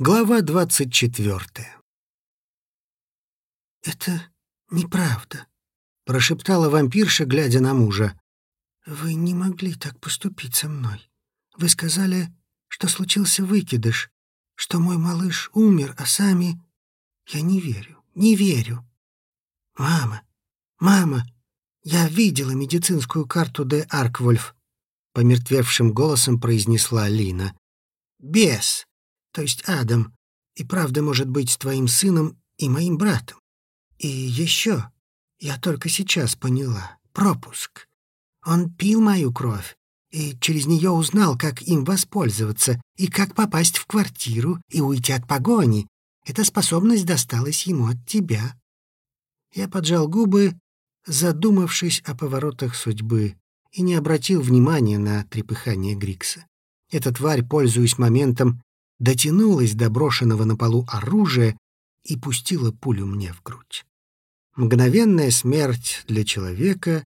Глава двадцать четвертая. «Это неправда», — прошептала вампирша, глядя на мужа. «Вы не могли так поступить со мной. Вы сказали, что случился выкидыш, что мой малыш умер, а сами... Я не верю, не верю. Мама, мама, я видела медицинскую карту де Арквольф», — помертвевшим голосом произнесла Лина. «Бес!» То есть Адам, и правда может быть твоим сыном и моим братом. И еще, я только сейчас поняла, пропуск. Он пил мою кровь и через нее узнал, как им воспользоваться и как попасть в квартиру и уйти от погони. Эта способность досталась ему от тебя. Я поджал губы, задумавшись о поворотах судьбы, и не обратил внимания на трепыхание Грикса. Эта тварь, пользуясь моментом, дотянулась до брошенного на полу оружия и пустила пулю мне в грудь. Мгновенная смерть для человека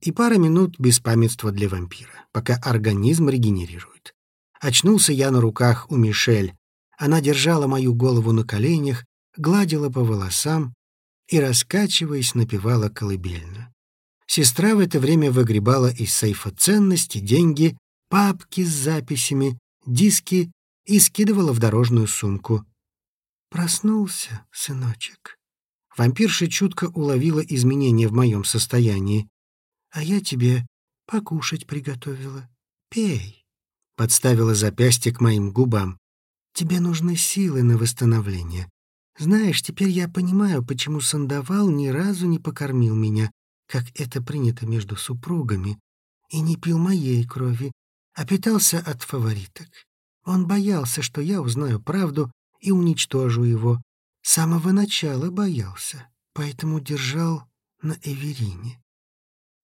и пара минут беспамятства для вампира, пока организм регенерирует. Очнулся я на руках у Мишель. Она держала мою голову на коленях, гладила по волосам и, раскачиваясь, напевала колыбельную. Сестра в это время выгребала из сейфа ценности, деньги, папки с записями, диски и скидывала в дорожную сумку. «Проснулся, сыночек». Вампирша чутко уловила изменения в моем состоянии. «А я тебе покушать приготовила. Пей». Подставила запястье к моим губам. «Тебе нужны силы на восстановление. Знаешь, теперь я понимаю, почему Сандавал ни разу не покормил меня, как это принято между супругами, и не пил моей крови, а питался от фавориток. Он боялся, что я узнаю правду и уничтожу его. С самого начала боялся, поэтому держал на Эверине.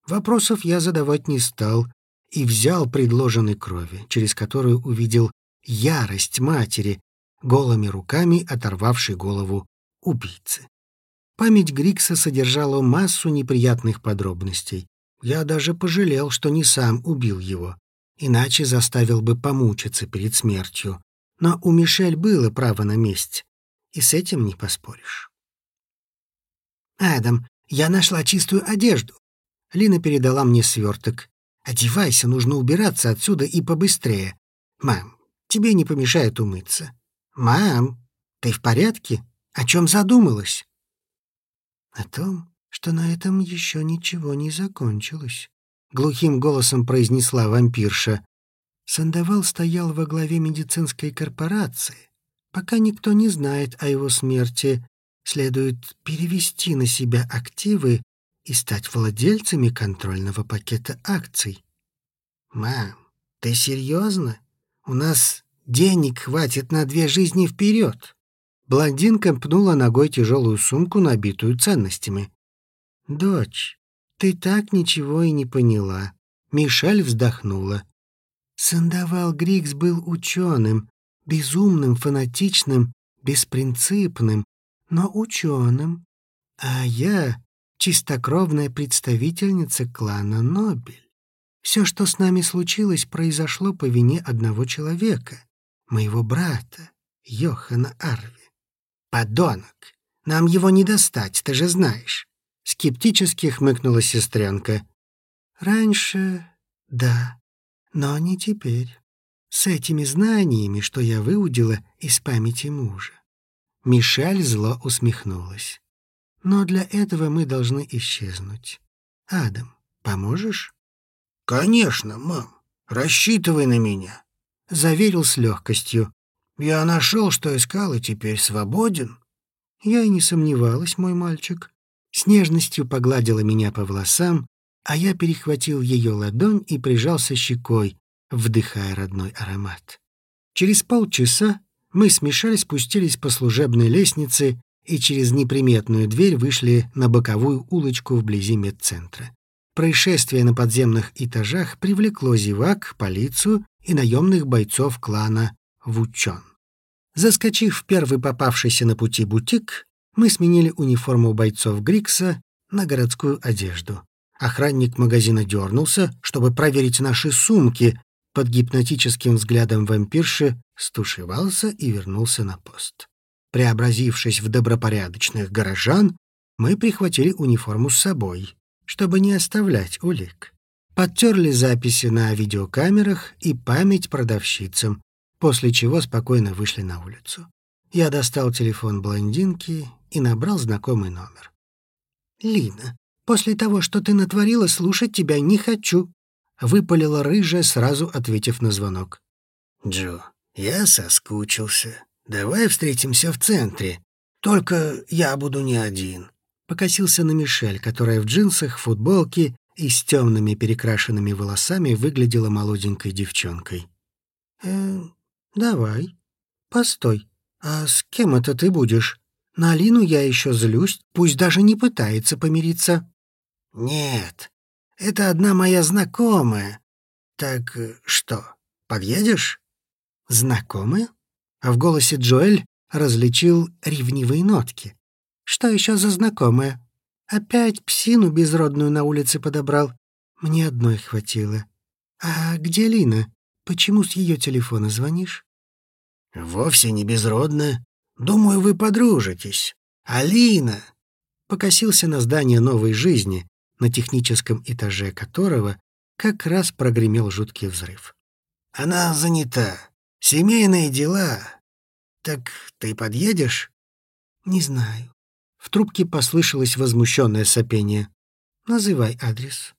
Вопросов я задавать не стал и взял предложенной крови, через которую увидел ярость матери, голыми руками оторвавшей голову убийцы. Память Грикса содержала массу неприятных подробностей. Я даже пожалел, что не сам убил его иначе заставил бы помучиться перед смертью. Но у Мишель было право на месть, и с этим не поспоришь. «Адам, я нашла чистую одежду». Лина передала мне сверток. «Одевайся, нужно убираться отсюда и побыстрее. Мам, тебе не помешает умыться». «Мам, ты в порядке? О чем задумалась?» «О том, что на этом еще ничего не закончилось». — глухим голосом произнесла вампирша. Сандавал стоял во главе медицинской корпорации. Пока никто не знает о его смерти, следует перевести на себя активы и стать владельцами контрольного пакета акций. «Мам, ты серьезно? У нас денег хватит на две жизни вперед!» Блондинка пнула ногой тяжелую сумку, набитую ценностями. «Дочь, ты так ничего и не поняла. Мишель вздохнула. Сандавал Грикс был ученым, безумным, фанатичным, беспринципным, но ученым. А я — чистокровная представительница клана Нобель. Все, что с нами случилось, произошло по вине одного человека, моего брата, Йохана Арви. Подонок! Нам его не достать, ты же знаешь. Скептически хмыкнула сестренка. «Раньше — да, но не теперь. С этими знаниями, что я выудила из памяти мужа». Мишель зло усмехнулась. «Но для этого мы должны исчезнуть. Адам, поможешь?» «Конечно, мам. Рассчитывай на меня», — заверил с легкостью. «Я нашел, что искал, и теперь свободен». «Я и не сомневалась, мой мальчик», с нежностью погладила меня по волосам, а я перехватил ее ладонь и прижался щекой, вдыхая родной аромат. Через полчаса мы смешались, спустились по служебной лестнице и через неприметную дверь вышли на боковую улочку вблизи медцентра. Происшествие на подземных этажах привлекло зевак, полицию и наемных бойцов клана Вучон. Заскочив в первый попавшийся на пути бутик, мы сменили униформу бойцов Грикса на городскую одежду. Охранник магазина дернулся, чтобы проверить наши сумки, под гипнотическим взглядом вампирши стушевался и вернулся на пост. Преобразившись в добропорядочных горожан, мы прихватили униформу с собой, чтобы не оставлять улик. Подтерли записи на видеокамерах и память продавщицам, после чего спокойно вышли на улицу. Я достал телефон блондинки и набрал знакомый номер. «Лина, после того, что ты натворила, слушать тебя не хочу», — выпалила рыжая, сразу ответив на звонок. «Джо, я соскучился. Давай встретимся в центре. Только я буду не один». Покосился на Мишель, которая в джинсах, футболке и с темными перекрашенными волосами выглядела молоденькой девчонкой. «Э, давай. Постой. А с кем это ты будешь? На Алину я еще злюсь, пусть даже не пытается помириться». «Нет, это одна моя знакомая. Так э, что, подъедешь?» «Знакомая?» А в голосе Джоэль различил ревнивые нотки. «Что еще за знакомая? Опять псину безродную на улице подобрал. Мне одной хватило. А где Лина? Почему с ее телефона звонишь?» «Вовсе не безродная. Думаю, вы подружитесь. Алина!» Покосился на здание новой жизни, на техническом этаже которого как раз прогремел жуткий взрыв. «Она занята. Семейные дела. Так ты подъедешь?» «Не знаю». В трубке послышалось возмущенное сопение. «Называй адрес».